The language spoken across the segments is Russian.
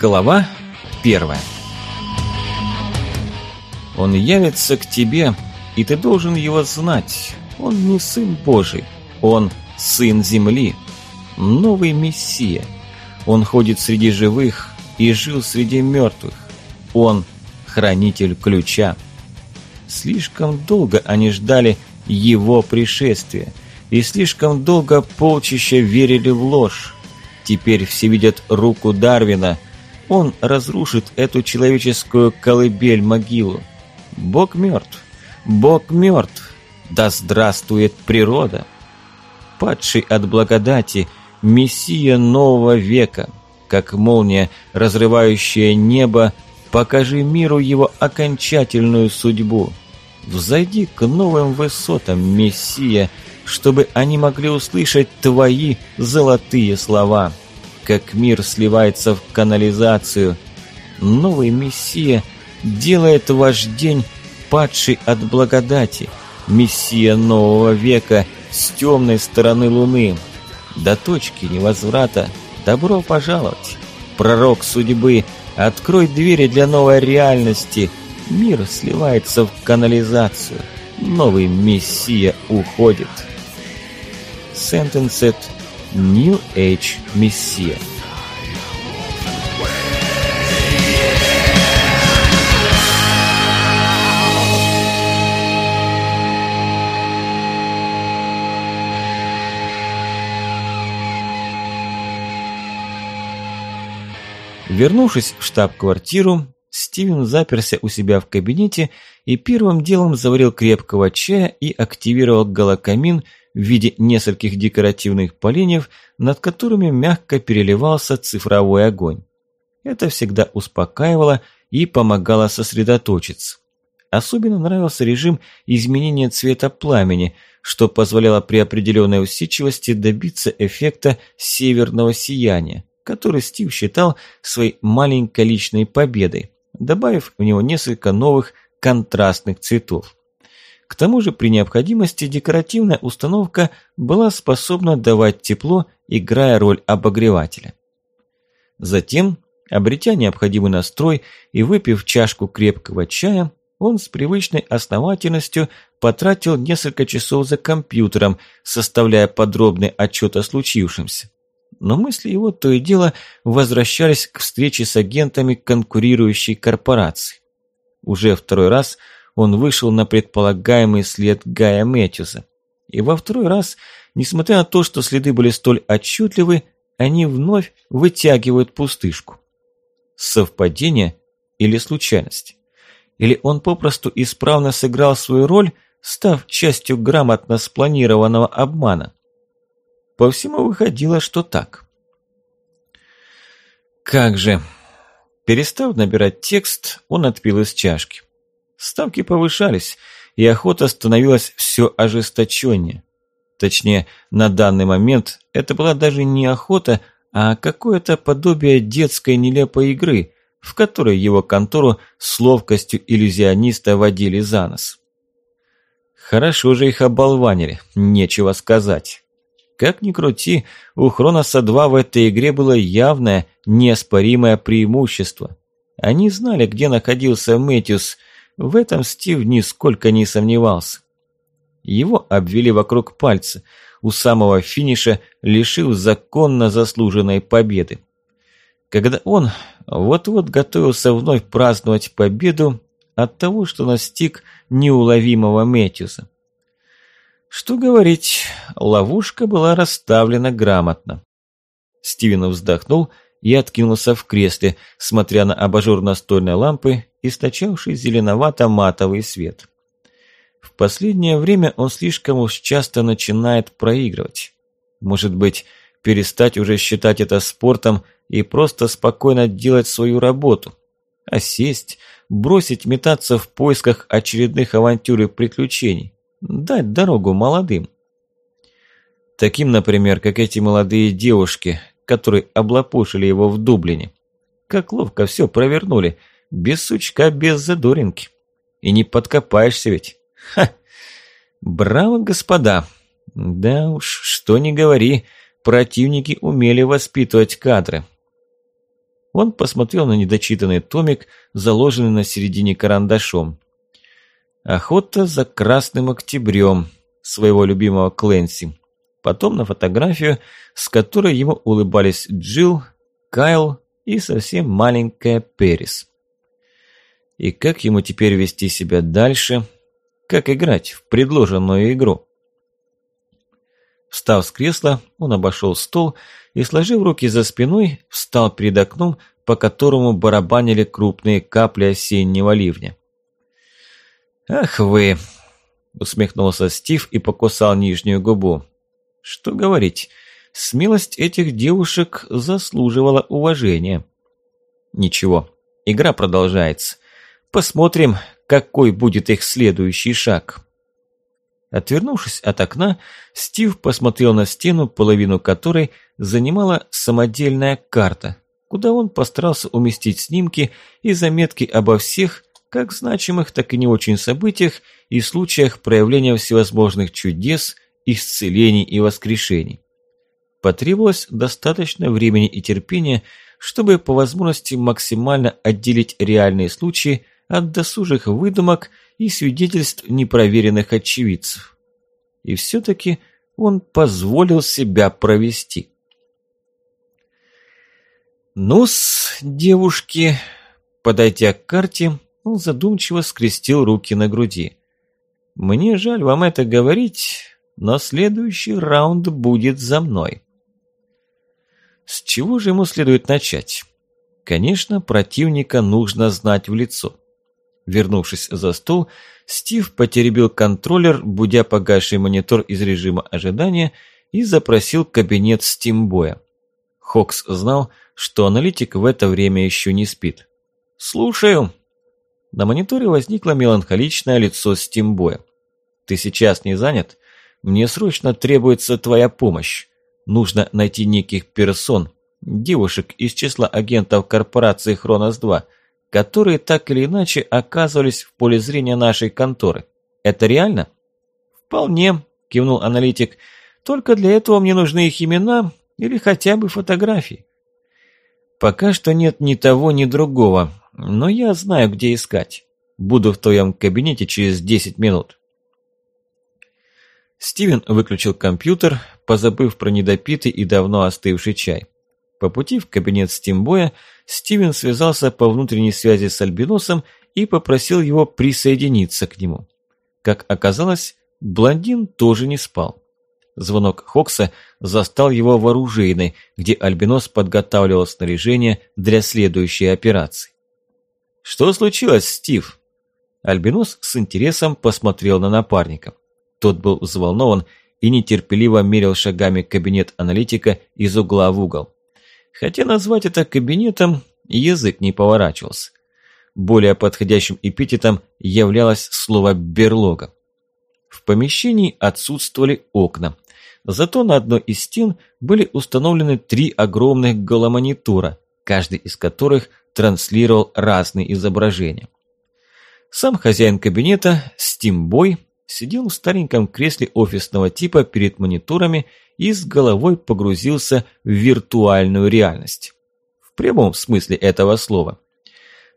Глава первая Он явится к тебе, и ты должен его знать. Он не сын Божий, он сын земли, новый Мессия. Он ходит среди живых и жил среди мертвых. Он хранитель ключа. Слишком долго они ждали его пришествия, и слишком долго полчища верили в ложь. Теперь все видят руку Дарвина – он разрушит эту человеческую колыбель-могилу. Бог мертв. Бог мертв. Да здравствует природа. Падший от благодати, мессия нового века, как молния, разрывающая небо, покажи миру его окончательную судьбу. Взойди к новым высотам, Мессия, чтобы они могли услышать твои золотые слова как мир сливается в канализацию. Новый Мессия делает ваш день падший от благодати. Мессия нового века с темной стороны Луны. До точки невозврата добро пожаловать. Пророк судьбы, открой двери для новой реальности. Мир сливается в канализацию. Новый Мессия уходит. Сентенсет New Age Мессия. Вернувшись в штаб-квартиру, Стивен заперся у себя в кабинете и первым делом заварил крепкого чая и активировал галокамин в виде нескольких декоративных поленьев, над которыми мягко переливался цифровой огонь. Это всегда успокаивало и помогало сосредоточиться. Особенно нравился режим изменения цвета пламени, что позволяло при определенной усидчивости добиться эффекта северного сияния, который Стив считал своей маленькой личной победой, добавив в него несколько новых контрастных цветов. К тому же при необходимости декоративная установка была способна давать тепло, играя роль обогревателя. Затем, обретя необходимый настрой и выпив чашку крепкого чая, он с привычной основательностью потратил несколько часов за компьютером, составляя подробный отчет о случившемся. Но мысли его то и дело возвращались к встрече с агентами конкурирующей корпорации. Уже второй раз – он вышел на предполагаемый след Гая Мэтьюса. И во второй раз, несмотря на то, что следы были столь отчетливы, они вновь вытягивают пустышку. Совпадение или случайность? Или он попросту исправно сыграл свою роль, став частью грамотно спланированного обмана? По всему выходило, что так. Как же... Перестав набирать текст, он отпил из чашки. Ставки повышались, и охота становилась все ожесточеннее. Точнее, на данный момент это была даже не охота, а какое-то подобие детской нелепой игры, в которой его контору с ловкостью иллюзиониста водили за нос. Хорошо же их оболванили, нечего сказать. Как ни крути, у Хроноса-2 в этой игре было явное, неоспоримое преимущество. Они знали, где находился Мэтьюс, в этом Стив нисколько не сомневался. Его обвели вокруг пальца, у самого финиша лишив законно заслуженной победы. Когда он вот-вот готовился вновь праздновать победу от того, что настиг неуловимого Метьюса. Что говорить, ловушка была расставлена грамотно. Стивен вздохнул и откинулся в кресле, смотря на абажур настольной лампы, источавший зеленовато-матовый свет. В последнее время он слишком уж часто начинает проигрывать. Может быть, перестать уже считать это спортом и просто спокойно делать свою работу, а сесть, бросить метаться в поисках очередных авантюр и приключений, дать дорогу молодым. Таким, например, как эти молодые девушки, которые облапошили его в Дублине. Как ловко все провернули, без сучка, без задоринки. И не подкопаешься ведь. Ха! Браво, господа! Да уж, что ни говори, противники умели воспитывать кадры. Он посмотрел на недочитанный томик, заложенный на середине карандашом. Охота за красным октябрем своего любимого Клэнси. Потом на фотографию, с которой ему улыбались Джилл, Кайл и совсем маленькая Перис. И как ему теперь вести себя дальше? Как играть в предложенную игру? Встав с кресла, он обошел стол и, сложив руки за спиной, встал перед окном, по которому барабанили крупные капли осеннего ливня. «Ах вы!» – усмехнулся Стив и покусал нижнюю губу. «Что говорить, смелость этих девушек заслуживала уважения». «Ничего, игра продолжается. Посмотрим, какой будет их следующий шаг». Отвернувшись от окна, Стив посмотрел на стену, половину которой занимала самодельная карта, куда он постарался уместить снимки и заметки обо всех, как значимых, так и не очень событиях и случаях проявления всевозможных чудес, исцелений и воскрешений. Потребовалось достаточно времени и терпения, чтобы по возможности максимально отделить реальные случаи от досужих выдумок и свидетельств непроверенных очевидцев. И все-таки он позволил себя провести. «Ну-с, девушки», подойдя к карте, он задумчиво скрестил руки на груди. «Мне жаль вам это говорить, но следующий раунд будет за мной». С чего же ему следует начать? Конечно, противника нужно знать в лицо. Вернувшись за стол, Стив потеребил контроллер, будя погасший монитор из режима ожидания и запросил кабинет Стимбоя. Хокс знал, что аналитик в это время еще не спит. «Слушаю». На мониторе возникло меланхоличное лицо Стимбоя. «Ты сейчас не занят? Мне срочно требуется твоя помощь. Нужно найти неких персон, девушек из числа агентов корпорации Хронос-2, которые так или иначе оказывались в поле зрения нашей конторы. Это реально? Вполне, кивнул аналитик. Только для этого мне нужны их имена или хотя бы фотографии. Пока что нет ни того, ни другого, но я знаю, где искать. Буду в твоем кабинете через 10 минут. Стивен выключил компьютер, позабыв про недопитый и давно остывший чай. По пути в кабинет Стимбоя Стивен связался по внутренней связи с Альбиносом и попросил его присоединиться к нему. Как оказалось, блондин тоже не спал. Звонок Хокса застал его в оружейной, где Альбинос подготавливал снаряжение для следующей операции. «Что случилось, Стив?» Альбинос с интересом посмотрел на напарника. Тот был взволнован и нетерпеливо мерил шагами кабинет аналитика из угла в угол. Хотя назвать это кабинетом язык не поворачивался. Более подходящим эпитетом являлось слово «берлога». В помещении отсутствовали окна. Зато на одной из стен были установлены три огромных голомонитора, каждый из которых транслировал разные изображения. Сам хозяин кабинета, Стимбой, сидел в стареньком кресле офисного типа перед мониторами и с головой погрузился в виртуальную реальность. В прямом смысле этого слова.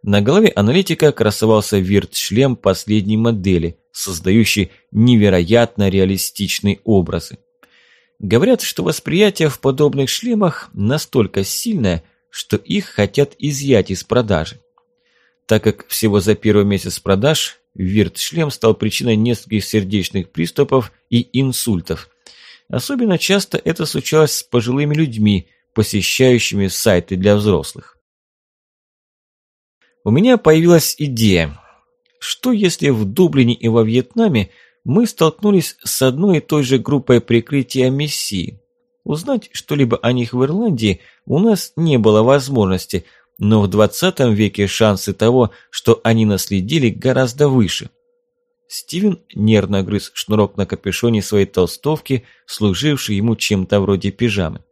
На голове аналитика красовался вирт-шлем последней модели, создающий невероятно реалистичные образы. Говорят, что восприятие в подобных шлемах настолько сильное, что их хотят изъять из продажи. Так как всего за первый месяц продаж вирт-шлем стал причиной нескольких сердечных приступов и инсультов, Особенно часто это случалось с пожилыми людьми, посещающими сайты для взрослых. У меня появилась идея. Что если в Дублине и во Вьетнаме мы столкнулись с одной и той же группой прикрытия Мессии? Узнать что-либо о них в Ирландии у нас не было возможности, но в 20 веке шансы того, что они наследили, гораздо выше – Стивен нервно грыз шнурок на капюшоне своей толстовки, служившей ему чем-то вроде пижамы.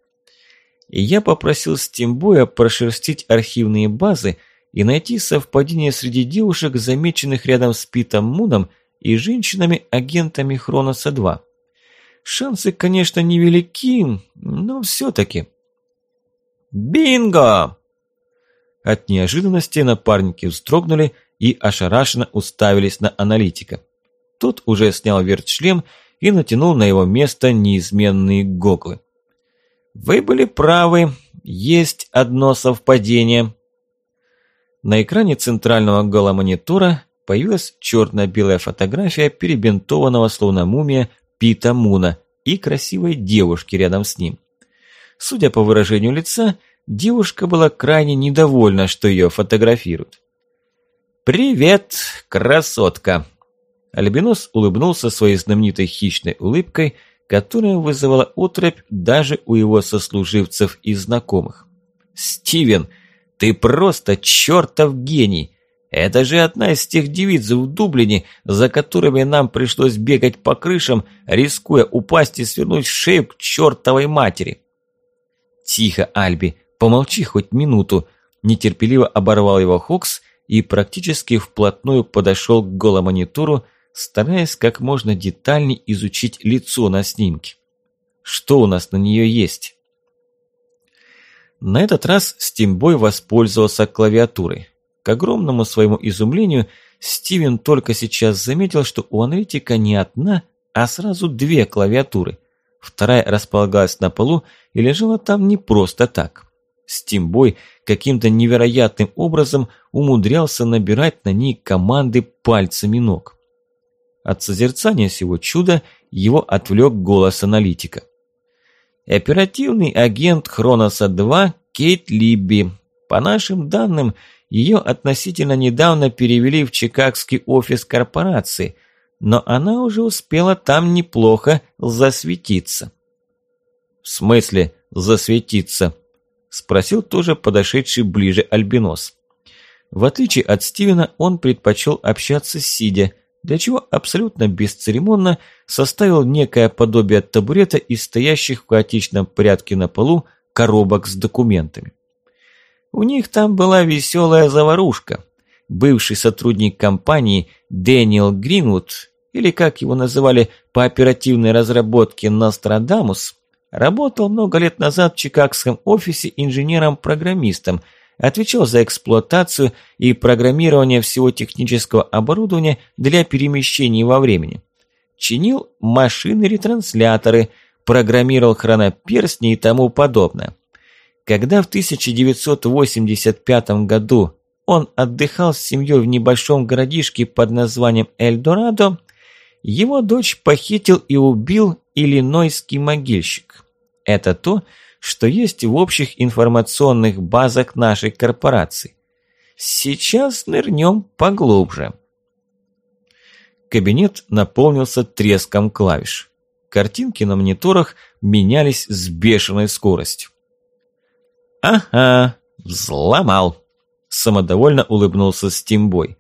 И я попросил Стимбоя прошерстить архивные базы и найти совпадение среди девушек, замеченных рядом с Питом Муном и женщинами-агентами Хроноса-2. Шансы, конечно, невелики, но все-таки. «Бинго!» От неожиданности напарники вздрогнули и ошарашенно уставились на аналитика. Тот уже снял вертшлем и натянул на его место неизменные гоглы. «Вы были правы, есть одно совпадение». На экране центрального голомонитора появилась черно-белая фотография перебинтованного словно мумия Пита Муна и красивой девушки рядом с ним. Судя по выражению лица, девушка была крайне недовольна, что ее фотографируют. «Привет, красотка!» Альбинос улыбнулся своей знаменитой хищной улыбкой, которая вызывала отрыбь даже у его сослуживцев и знакомых. «Стивен, ты просто чертов гений! Это же одна из тех девиц в Дублине, за которыми нам пришлось бегать по крышам, рискуя упасть и свернуть шею к чертовой матери!» «Тихо, Альби, помолчи хоть минуту!» Нетерпеливо оборвал его Хокс и практически вплотную подошел к голомонитору, стараясь как можно детальнее изучить лицо на снимке. Что у нас на нее есть? На этот раз Стимбой воспользовался клавиатурой. К огромному своему изумлению, Стивен только сейчас заметил, что у аналитика не одна, а сразу две клавиатуры. Вторая располагалась на полу и лежала там не просто так. Стимбой каким-то невероятным образом умудрялся набирать на ней команды пальцами ног. От созерцания всего чуда его отвлек голос аналитика. Оперативный агент Хроноса-2 Кейт Либби. По нашим данным, ее относительно недавно перевели в чикагский офис корпорации, но она уже успела там неплохо засветиться. «В смысле засветиться?» – спросил тоже подошедший ближе Альбинос. В отличие от Стивена, он предпочел общаться сидя, для чего абсолютно бесцеремонно составил некое подобие табурета из стоящих в хаотичном порядке на полу коробок с документами. У них там была веселая заварушка. Бывший сотрудник компании Дэниел Гринвуд, или как его называли по оперативной разработке Нострадамус, работал много лет назад в чикагском офисе инженером-программистом – отвечал за эксплуатацию и программирование всего технического оборудования для перемещений во времени. Чинил машины-ретрансляторы, программировал хроноперстни и тому подобное. Когда в 1985 году он отдыхал с семьей в небольшом городишке под названием Эльдорадо, его дочь похитил и убил иллинойский могильщик. Это то, что есть в общих информационных базах нашей корпорации. Сейчас нырнем поглубже. Кабинет наполнился треском клавиш. Картинки на мониторах менялись с бешеной скоростью. «Ага, взломал!» Самодовольно улыбнулся Стимбой.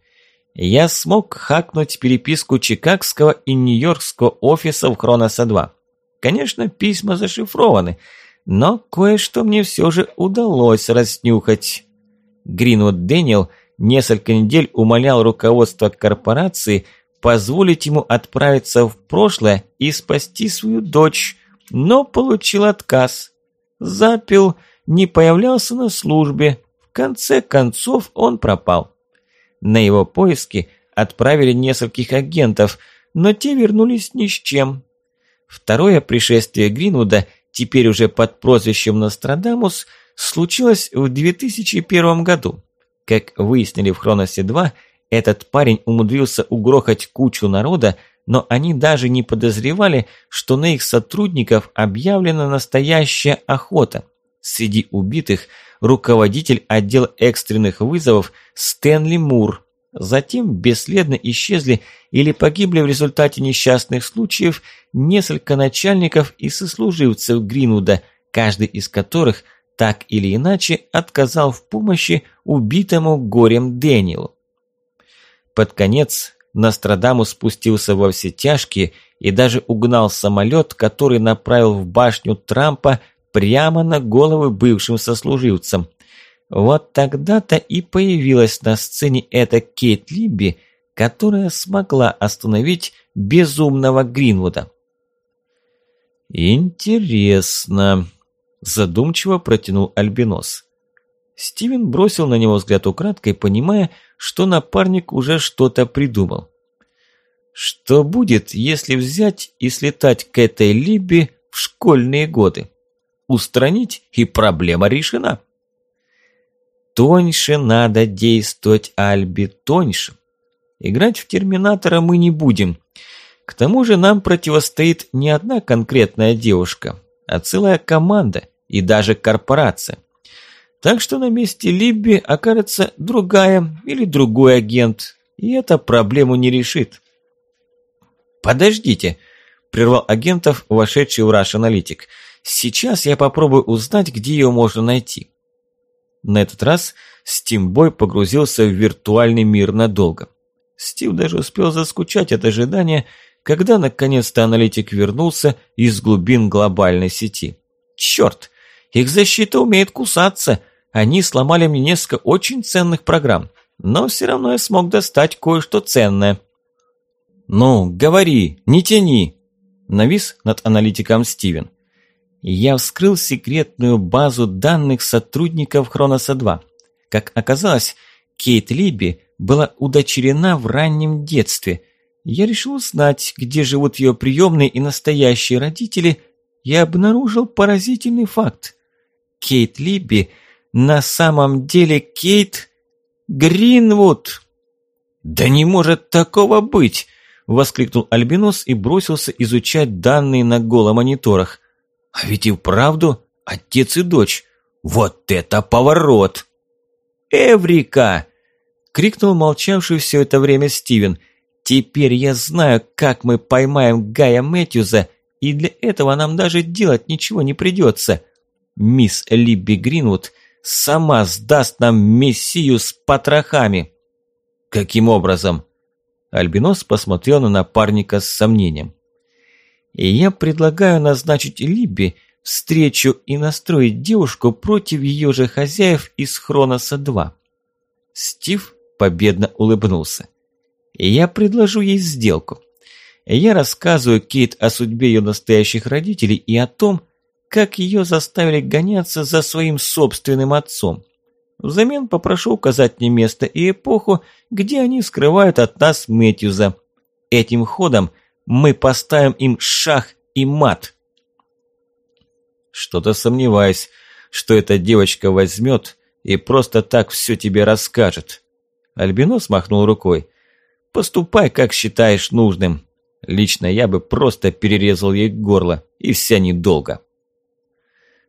«Я смог хакнуть переписку чикагского и нью-йоркского офисов Хроноса-2. Конечно, письма зашифрованы, но кое-что мне все же удалось раснюхать. Гринвуд Дэниел несколько недель умолял руководство корпорации позволить ему отправиться в прошлое и спасти свою дочь, но получил отказ. Запил, не появлялся на службе, в конце концов он пропал. На его поиски отправили нескольких агентов, но те вернулись ни с чем. Второе пришествие Гринвуда – теперь уже под прозвищем Нострадамус, случилось в 2001 году. Как выяснили в Хроносе-2, этот парень умудрился угрохать кучу народа, но они даже не подозревали, что на их сотрудников объявлена настоящая охота. Среди убитых руководитель отдела экстренных вызовов Стэнли Мур. Затем бесследно исчезли или погибли в результате несчастных случаев несколько начальников и сослуживцев Гринвуда, каждый из которых так или иначе отказал в помощи убитому горем Дэниелу. Под конец Нострадамус спустился во все тяжкие и даже угнал самолет, который направил в башню Трампа прямо на головы бывшим сослуживцам. Вот тогда-то и появилась на сцене эта Кейт Либби, которая смогла остановить безумного Гринвуда. «Интересно», – задумчиво протянул Альбинос. Стивен бросил на него взгляд украдкой, понимая, что напарник уже что-то придумал. Что будет, если взять и слетать к этой Либби в школьные годы? Устранить, и проблема решена. Тоньше надо действовать, Альби, тоньше. Играть в Терминатора мы не будем. К тому же нам противостоит не одна конкретная девушка, а целая команда и даже корпорация. Так что на месте Либби окажется другая или другой агент, и это проблему не решит. «Подождите», – прервал агентов, вошедший в Rush Аналитик. «Сейчас я попробую узнать, где ее можно найти». На этот раз Стимбой погрузился в виртуальный мир надолго. Стив даже успел заскучать от ожидания, когда наконец-то аналитик вернулся из глубин глобальной сети. Черт, их защита умеет кусаться. Они сломали мне несколько очень ценных программ, но все равно я смог достать кое-что ценное. «Ну, говори, не тяни!» Навис над аналитиком Стивен. Я вскрыл секретную базу данных сотрудников Хроноса-2. Как оказалось, Кейт Либи была удочерена в раннем детстве. Я решил узнать, где живут ее приемные и настоящие родители, и обнаружил поразительный факт. Кейт Либи на самом деле Кейт Гринвуд. «Да не может такого быть!» – воскликнул Альбинос и бросился изучать данные на голомониторах. А ведь и вправду отец и дочь. Вот это поворот! «Эврика!» – крикнул молчавший все это время Стивен. «Теперь я знаю, как мы поймаем Гая Мэтьюза, и для этого нам даже делать ничего не придется. Мисс Либби Гринвуд сама сдаст нам мессию с потрохами». «Каким образом?» Альбинос посмотрел на напарника с сомнением. И я предлагаю назначить Либби встречу и настроить девушку против ее же хозяев из Хроноса-2. Стив победно улыбнулся. И я предложу ей сделку. Я рассказываю Кейт о судьбе ее настоящих родителей и о том, как ее заставили гоняться за своим собственным отцом. Взамен попрошу указать мне место и эпоху, где они скрывают от нас Мэтьюза. Этим ходом мы поставим им шах и мат. Что-то сомневаюсь, что эта девочка возьмет и просто так все тебе расскажет. Альбинос махнул рукой. Поступай, как считаешь нужным. Лично я бы просто перерезал ей горло, и вся недолго.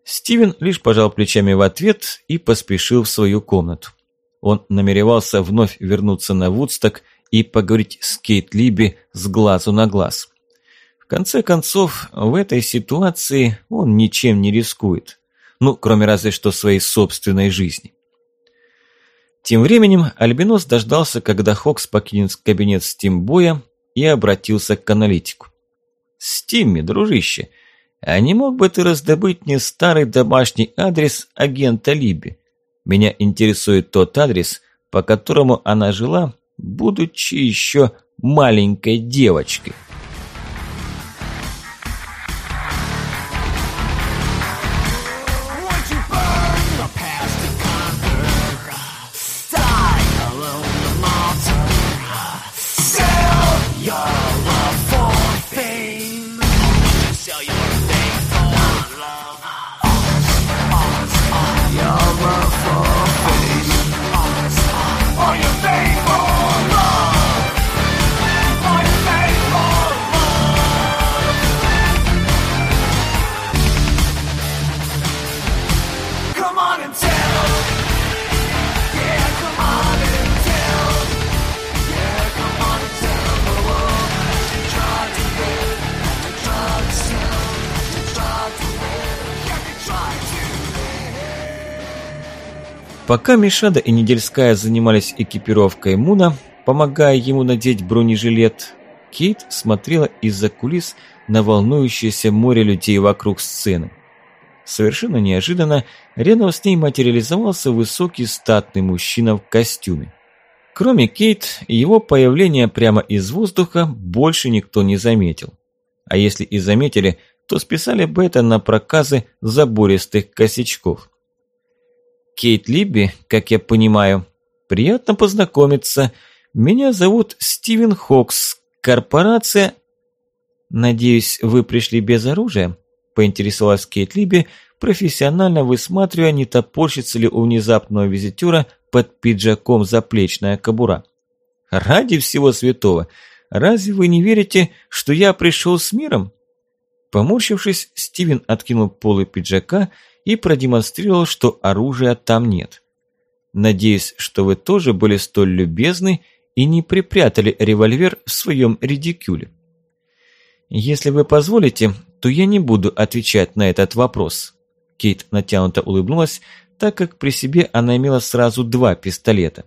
Стивен лишь пожал плечами в ответ и поспешил в свою комнату. Он намеревался вновь вернуться на Вудсток и поговорить с Кейт Либи с глазу на глаз. В конце концов, в этой ситуации он ничем не рискует. Ну, кроме разве что своей собственной жизни. Тем временем Альбинос дождался, когда Хокс покинет кабинет Стимбоя и обратился к аналитику. «Стимми, дружище, а не мог бы ты раздобыть мне старый домашний адрес агента Либи? Меня интересует тот адрес, по которому она жила будучи еще маленькой девочкой. Пока Мишада и Недельская занимались экипировкой Муна, помогая ему надеть бронежилет, Кейт смотрела из-за кулис на волнующееся море людей вокруг сцены. Совершенно неожиданно рядом с ней материализовался высокий статный мужчина в костюме. Кроме Кейт, его появление прямо из воздуха больше никто не заметил. А если и заметили, то списали бы это на проказы забористых косячков. Кейт Либби, как я понимаю. Приятно познакомиться. Меня зовут Стивен Хокс. Корпорация... Надеюсь, вы пришли без оружия? Поинтересовалась Кейт Либби, профессионально высматривая, не топорщится ли у внезапного визитера под пиджаком заплечная кобура. «Ради всего святого! Разве вы не верите, что я пришел с миром?» Поморщившись, Стивен откинул полы пиджака и продемонстрировал, что оружия там нет. «Надеюсь, что вы тоже были столь любезны и не припрятали револьвер в своем редикюле. Если вы позволите, то я не буду отвечать на этот вопрос». Кейт натянуто улыбнулась, так как при себе она имела сразу два пистолета.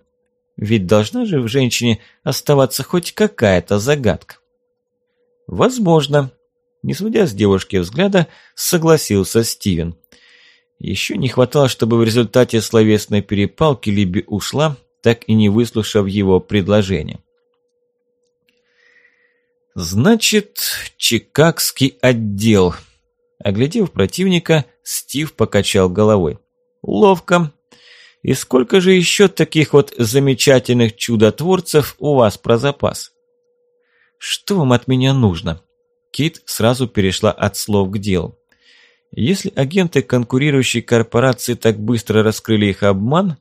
Ведь должна же в женщине оставаться хоть какая-то загадка. Возможно. Не сводя с девушки взгляда, согласился Стивен. Еще не хватало, чтобы в результате словесной перепалки Либи ушла, так и не выслушав его предложение. «Значит, Чикагский отдел», Оглядев противника, Стив покачал головой. «Ловко. И сколько же еще таких вот замечательных чудотворцев у вас про запас?» «Что вам от меня нужно?» Кит сразу перешла от слов к делу. Если агенты конкурирующей корпорации так быстро раскрыли их обман,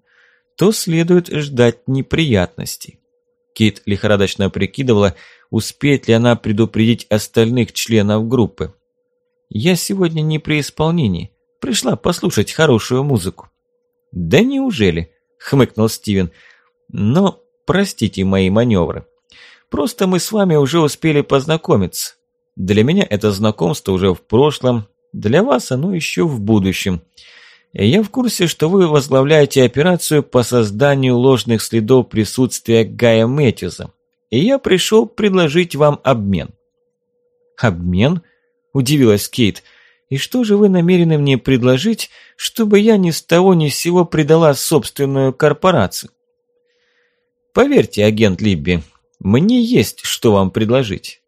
то следует ждать неприятностей. Кит лихорадочно прикидывала, успеет ли она предупредить остальных членов группы. Я сегодня не при исполнении. Пришла послушать хорошую музыку». «Да неужели?» – хмыкнул Стивен. «Но простите мои маневры. Просто мы с вами уже успели познакомиться. Для меня это знакомство уже в прошлом, для вас оно еще в будущем. Я в курсе, что вы возглавляете операцию по созданию ложных следов присутствия Гая Мэтьюза, и я пришел предложить вам обмен». «Обмен?» – удивилась Кейт. «И что же вы намерены мне предложить, чтобы я ни с того ни с сего предала собственную корпорацию?» «Поверьте, агент Либби, мне есть что вам предложить.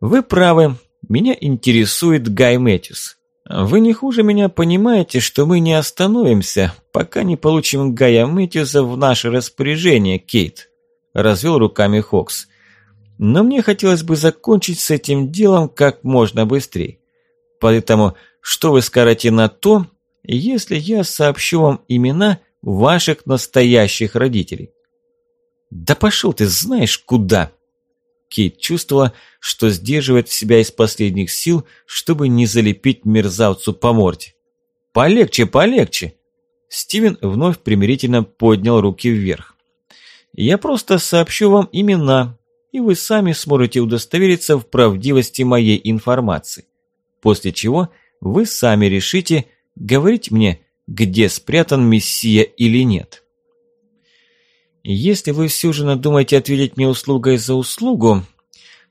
Вы правы, меня интересует Гай Мэтьюс. Вы не хуже меня понимаете, что мы не остановимся, пока не получим Гая Мэтьюса в наше распоряжение, Кейт», – развел руками Хокс. Но мне хотелось бы закончить с этим делом как можно быстрее. Поэтому что вы скажете на то, если я сообщу вам имена ваших настоящих родителей? Да пошел ты знаешь куда. Кейт чувствовала, что сдерживает себя из последних сил, чтобы не залепить мерзавцу по морде. «Полегче, полегче!» Стивен вновь примирительно поднял руки вверх. «Я просто сообщу вам имена, и вы сами сможете удостовериться в правдивости моей информации. После чего вы сами решите, говорить мне, где спрятан Мессия или нет. Если вы все же надумаете ответить мне услугой за услугу,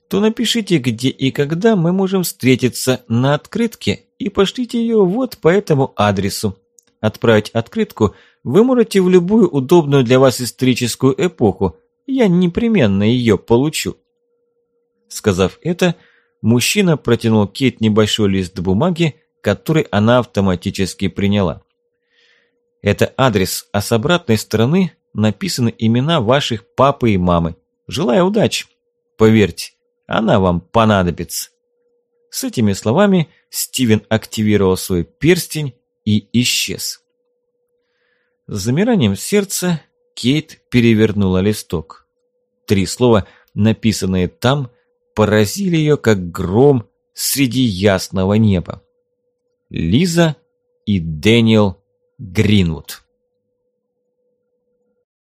то напишите, где и когда мы можем встретиться на открытке и пошлите ее вот по этому адресу. Отправить открытку вы можете в любую удобную для вас историческую эпоху, я непременно ее получу. Сказав это, мужчина протянул Кейт небольшой лист бумаги, который она автоматически приняла. Это адрес, а с обратной стороны написаны имена ваших папы и мамы. Желаю удачи. Поверьте, она вам понадобится. С этими словами Стивен активировал свой перстень и исчез. С замиранием сердца Кейт перевернула листок. Три слова, написанные там, поразили ее, как гром среди ясного неба. Лиза и Дэниел Гринвуд.